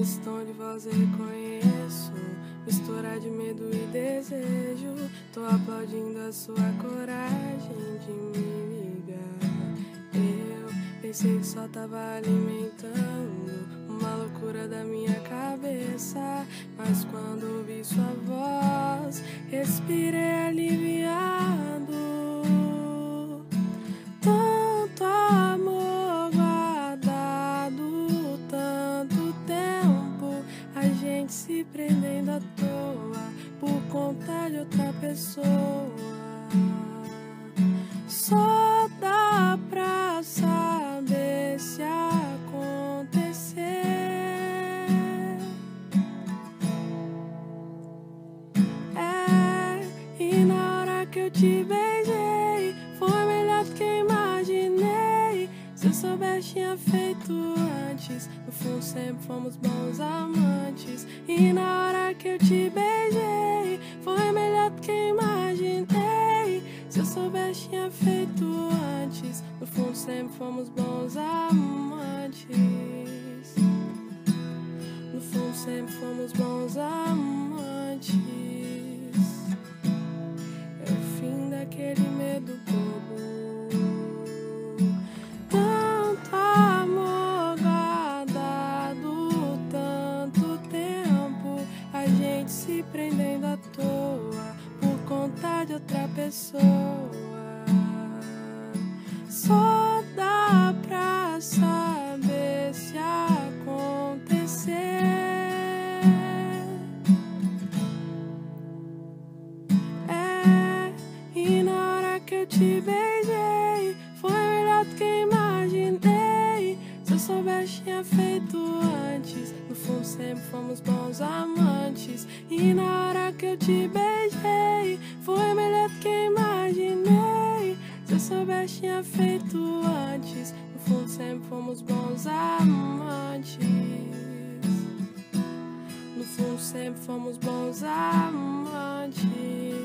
questão de voz reconheço Mistura de medo e desejo. Tô aplaudindo a sua coragem de me ligar. Eu pensei que só tava alimentando Uma loucura da minha cabeça Mas quando ouvi sua voz Respirei ali por conta de outra pessoa. Só dá pra saber se acontecer. É, e na hora que eu te beijei, foi melhor do que imaginei. Se eu soubesse, tinha feito antes. No fundo, sempre fomos bons amantes. E na hora que eu te beijei, sempre fomos bons amantes. No fundo, sempre fomos bons amantes. É o fim daquele medo bobo. Tanto amor tanto tempo, a gente se prendendo à toa por conta de outra pessoa. Soubesse, tinha feito antes. No fundo, sempre fomos bons amantes. E na hora que eu te beijei, foi melhor do que imaginei. Se eu soubesse, tinha feito antes. No fundo, sempre fomos bons amantes. No fundo, sempre fomos bons amantes.